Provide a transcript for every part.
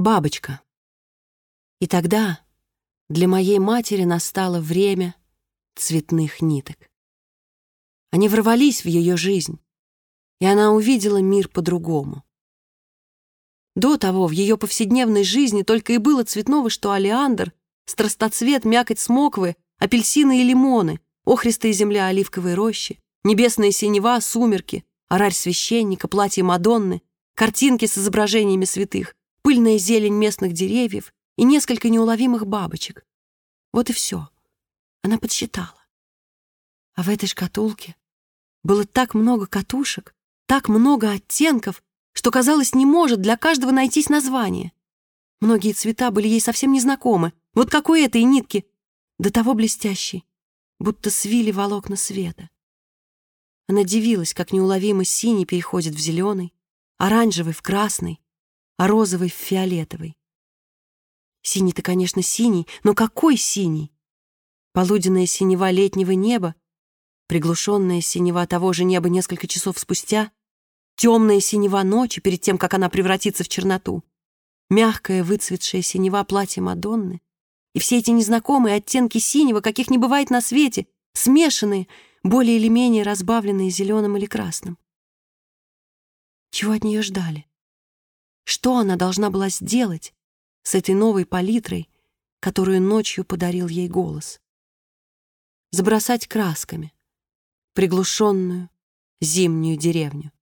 Бабочка. И тогда для моей матери настало время цветных ниток. Они ворвались в ее жизнь, и она увидела мир по-другому. До того в ее повседневной жизни только и было цветного, что олеандр, страстоцвет, мякоть смоквы, апельсины и лимоны, охристая земля оливковой рощи, небесная синева, сумерки, орарь священника, платье Мадонны, картинки с изображениями святых, пыльная зелень местных деревьев и несколько неуловимых бабочек. Вот и все. Она подсчитала. А в этой шкатулке было так много катушек, так много оттенков, что, казалось, не может для каждого найтись название. Многие цвета были ей совсем незнакомы. Вот какой этой нитки, до того блестящей, будто свили волокна света. Она дивилась, как неуловимо синий переходит в зеленый, оранжевый в красный, а розовый в фиолетовый. Синий-то, конечно, синий, но какой синий? Полуденная синева летнего неба, приглушенная синева того же неба несколько часов спустя, темная синева ночи перед тем, как она превратится в черноту, мягкая выцветшая синева платья Мадонны, и все эти незнакомые оттенки синего, каких не бывает на свете, смешанные, более или менее разбавленные зеленым или красным. Чего от нее ждали? Что она должна была сделать с этой новой палитрой, которую ночью подарил ей голос? Забросать красками приглушенную зимнюю деревню.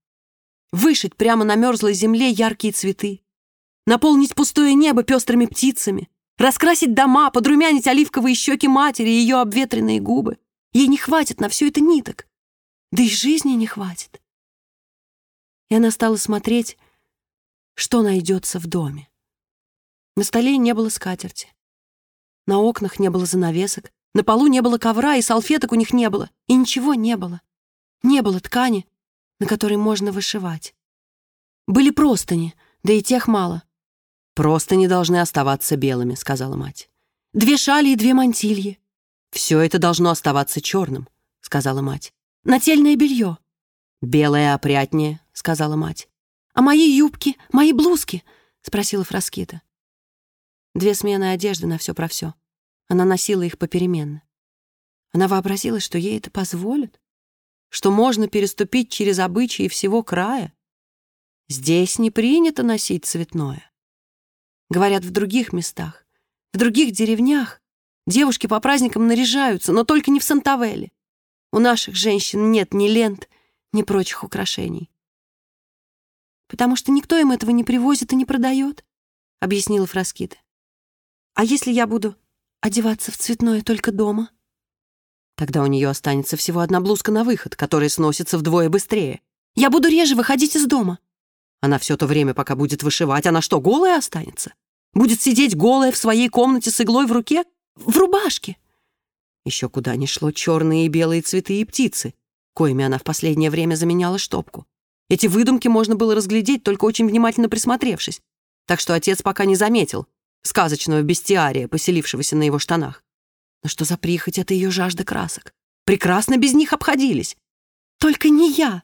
Вышить прямо на мерзлой земле яркие цветы, наполнить пустое небо пестрыми птицами, раскрасить дома, подрумянить оливковые щеки матери и ее обветренные губы. Ей не хватит на все это ниток, да и жизни не хватит. И она стала смотреть что найдется в доме. На столе не было скатерти. На окнах не было занавесок, на полу не было ковра, и салфеток у них не было, и ничего не было. Не было ткани, на которой можно вышивать. Были простыни, да и тех мало. «Простыни должны оставаться белыми», — сказала мать. «Две шали и две мантильи». «Все это должно оставаться черным», — сказала мать. «Нательное белье». «Белое опрятнее», — сказала мать. «А мои юбки, мои блузки?» — спросила Фраскита. Две смены одежды на все про все. Она носила их попеременно. Она вообразила, что ей это позволят, что можно переступить через обычаи всего края. Здесь не принято носить цветное. Говорят, в других местах, в других деревнях девушки по праздникам наряжаются, но только не в Сантавелле. У наших женщин нет ни лент, ни прочих украшений потому что никто им этого не привозит и не продает», — объяснила Фраскита. «А если я буду одеваться в цветное только дома?» Тогда у нее останется всего одна блузка на выход, которая сносится вдвое быстрее. «Я буду реже выходить из дома». Она все то время, пока будет вышивать, она что, голая останется? Будет сидеть голая в своей комнате с иглой в руке? В рубашке? Еще куда ни шло черные и белые цветы и птицы, коими она в последнее время заменяла штопку. Эти выдумки можно было разглядеть, только очень внимательно присмотревшись, так что отец пока не заметил сказочного бестиария, поселившегося на его штанах. Но что за прихоть — это ее жажда красок. Прекрасно без них обходились. Только не я.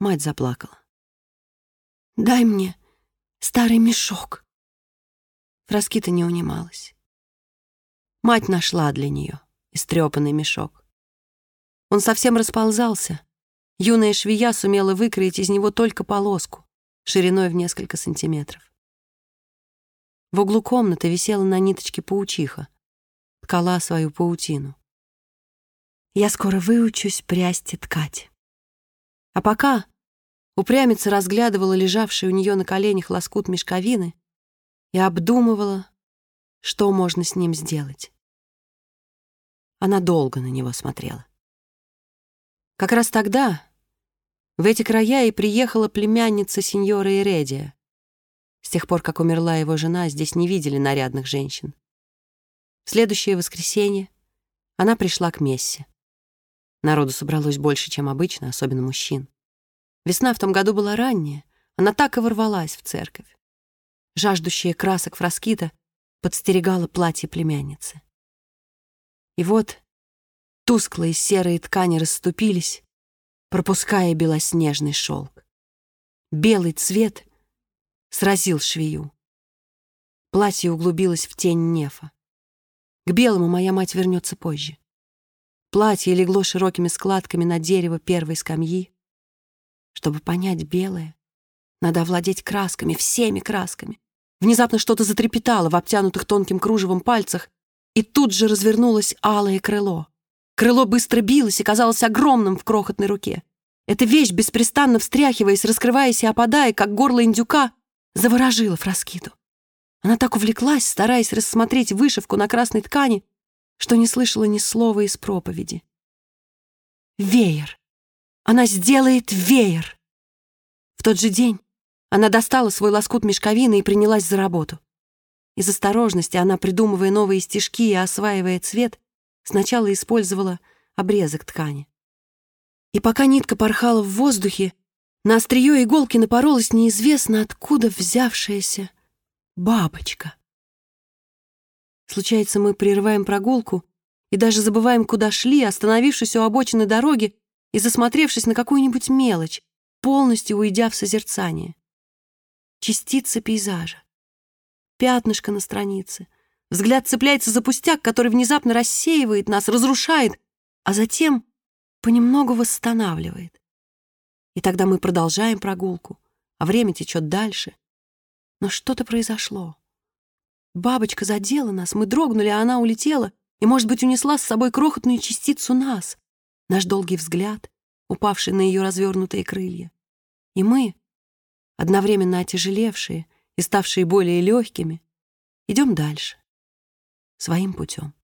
Мать заплакала. «Дай мне старый мешок». Фраскита не унималась. Мать нашла для нее истрепанный мешок. Он совсем расползался, Юная швея сумела выкроить из него только полоску, шириной в несколько сантиметров. В углу комнаты висела на ниточке паучиха, ткала свою паутину. Я скоро выучусь прясть и ткать. А пока упрямица разглядывала лежавший у нее на коленях лоскут мешковины и обдумывала, что можно с ним сделать. Она долго на него смотрела. Как раз тогда, в эти края и приехала племянница сеньора Иредия. С тех пор, как умерла его жена, здесь не видели нарядных женщин. В следующее воскресенье она пришла к Мессе. Народу собралось больше, чем обычно, особенно мужчин. Весна в том году была ранняя, она так и ворвалась в церковь. Жаждущая красок фраскита подстерегала платье племянницы. И вот тусклые серые ткани расступились, пропуская белоснежный шелк. Белый цвет сразил швею. Платье углубилось в тень нефа. К белому моя мать вернется позже. Платье легло широкими складками на дерево первой скамьи. Чтобы понять белое, надо овладеть красками, всеми красками. Внезапно что-то затрепетало в обтянутых тонким кружевом пальцах, и тут же развернулось алое крыло. Крыло быстро билось и казалось огромным в крохотной руке. Эта вещь, беспрестанно встряхиваясь, раскрываясь и опадая, как горло индюка, заворожила Фраскиту. Она так увлеклась, стараясь рассмотреть вышивку на красной ткани, что не слышала ни слова из проповеди. Веер! Она сделает веер! В тот же день она достала свой лоскут мешковины и принялась за работу. Из осторожности она, придумывая новые стежки и осваивая цвет, сначала использовала обрезок ткани. И пока нитка порхала в воздухе, на острие иголки напоролась неизвестно откуда взявшаяся бабочка. Случается, мы прерываем прогулку и даже забываем, куда шли, остановившись у обочины дороги и засмотревшись на какую-нибудь мелочь, полностью уйдя в созерцание. Частица пейзажа, пятнышко на странице, взгляд цепляется за пустяк, который внезапно рассеивает нас, разрушает, а затем понемногу восстанавливает. И тогда мы продолжаем прогулку, а время течет дальше — но что-то произошло. Бабочка задела нас, мы дрогнули, а она улетела и, может быть, унесла с собой крохотную частицу нас, наш долгий взгляд, упавший на ее развернутые крылья. И мы, одновременно отяжелевшие и ставшие более легкими, идем дальше, своим путем.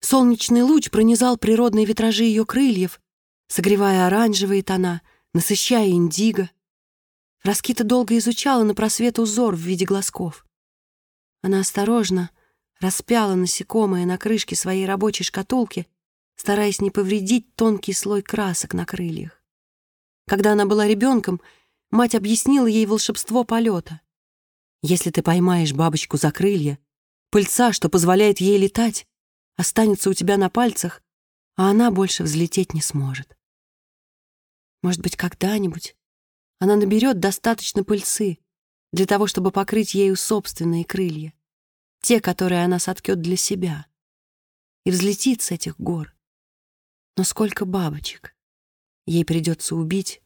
Солнечный луч пронизал природные витражи ее крыльев, согревая оранжевые тона, насыщая индиго, Раскита долго изучала на просвет узор в виде глазков. Она осторожно распяла насекомое на крышке своей рабочей шкатулки, стараясь не повредить тонкий слой красок на крыльях. Когда она была ребенком, мать объяснила ей волшебство полета. Если ты поймаешь бабочку за крылья, пыльца, что позволяет ей летать, останется у тебя на пальцах, а она больше взлететь не сможет. Может быть, когда-нибудь она наберет достаточно пыльцы для того, чтобы покрыть ею собственные крылья, те, которые она соткет для себя, и взлетит с этих гор. Но сколько бабочек ей придется убить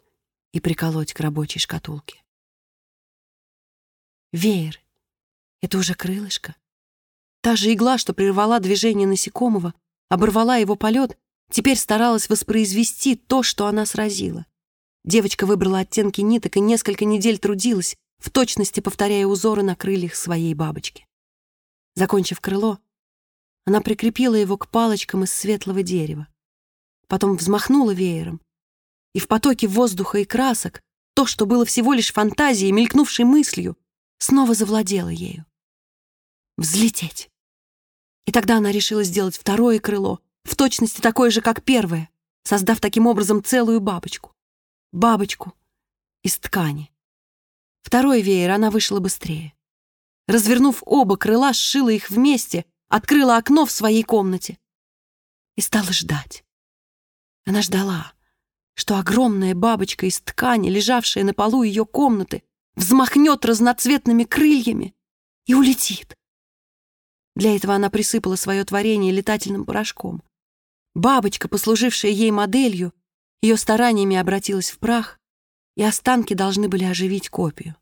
и приколоть к рабочей шкатулке. Веер — это уже крылышко. Та же игла, что прервала движение насекомого, оборвала его полет, теперь старалась воспроизвести то, что она сразила. Девочка выбрала оттенки ниток и несколько недель трудилась, в точности повторяя узоры на крыльях своей бабочки. Закончив крыло, она прикрепила его к палочкам из светлого дерева. Потом взмахнула веером, и в потоке воздуха и красок то, что было всего лишь фантазией, мелькнувшей мыслью, снова завладело ею. Взлететь. И тогда она решила сделать второе крыло, в точности такое же, как первое, создав таким образом целую бабочку бабочку из ткани. Второй веер она вышла быстрее. Развернув оба крыла, сшила их вместе, открыла окно в своей комнате и стала ждать. Она ждала, что огромная бабочка из ткани, лежавшая на полу ее комнаты, взмахнет разноцветными крыльями и улетит. Для этого она присыпала свое творение летательным порошком. Бабочка, послужившая ей моделью, ее стараниями обратилась в прах, и останки должны были оживить копию.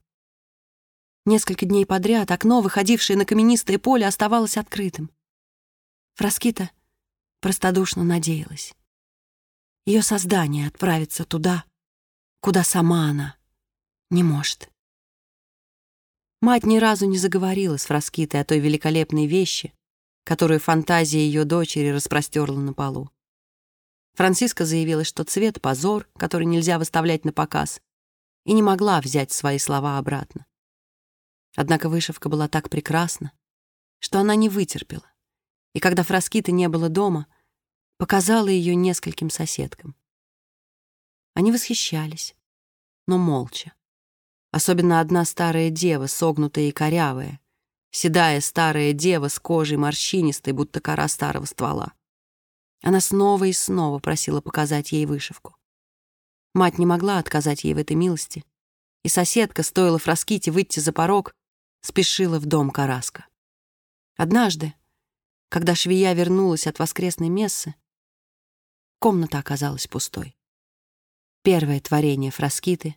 Несколько дней подряд окно, выходившее на каменистое поле, оставалось открытым. Фраскита простодушно надеялась. Ее создание отправится туда, куда сама она не может. Мать ни разу не заговорила с Фраскитой о той великолепной вещи, которую фантазия ее дочери распростерла на полу. Франциска заявила, что цвет — позор, который нельзя выставлять на показ, и не могла взять свои слова обратно. Однако вышивка была так прекрасна, что она не вытерпела, и когда Фраскиты не было дома, показала ее нескольким соседкам. Они восхищались, но молча. Особенно одна старая дева, согнутая и корявая, седая старая дева с кожей морщинистой, будто кора старого ствола. Она снова и снова просила показать ей вышивку. Мать не могла отказать ей в этой милости, и соседка, стоило Фраските выйти за порог, спешила в дом Караска. Однажды, когда швея вернулась от воскресной мессы, комната оказалась пустой. Первое творение Фраскиты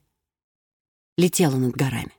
летело над горами.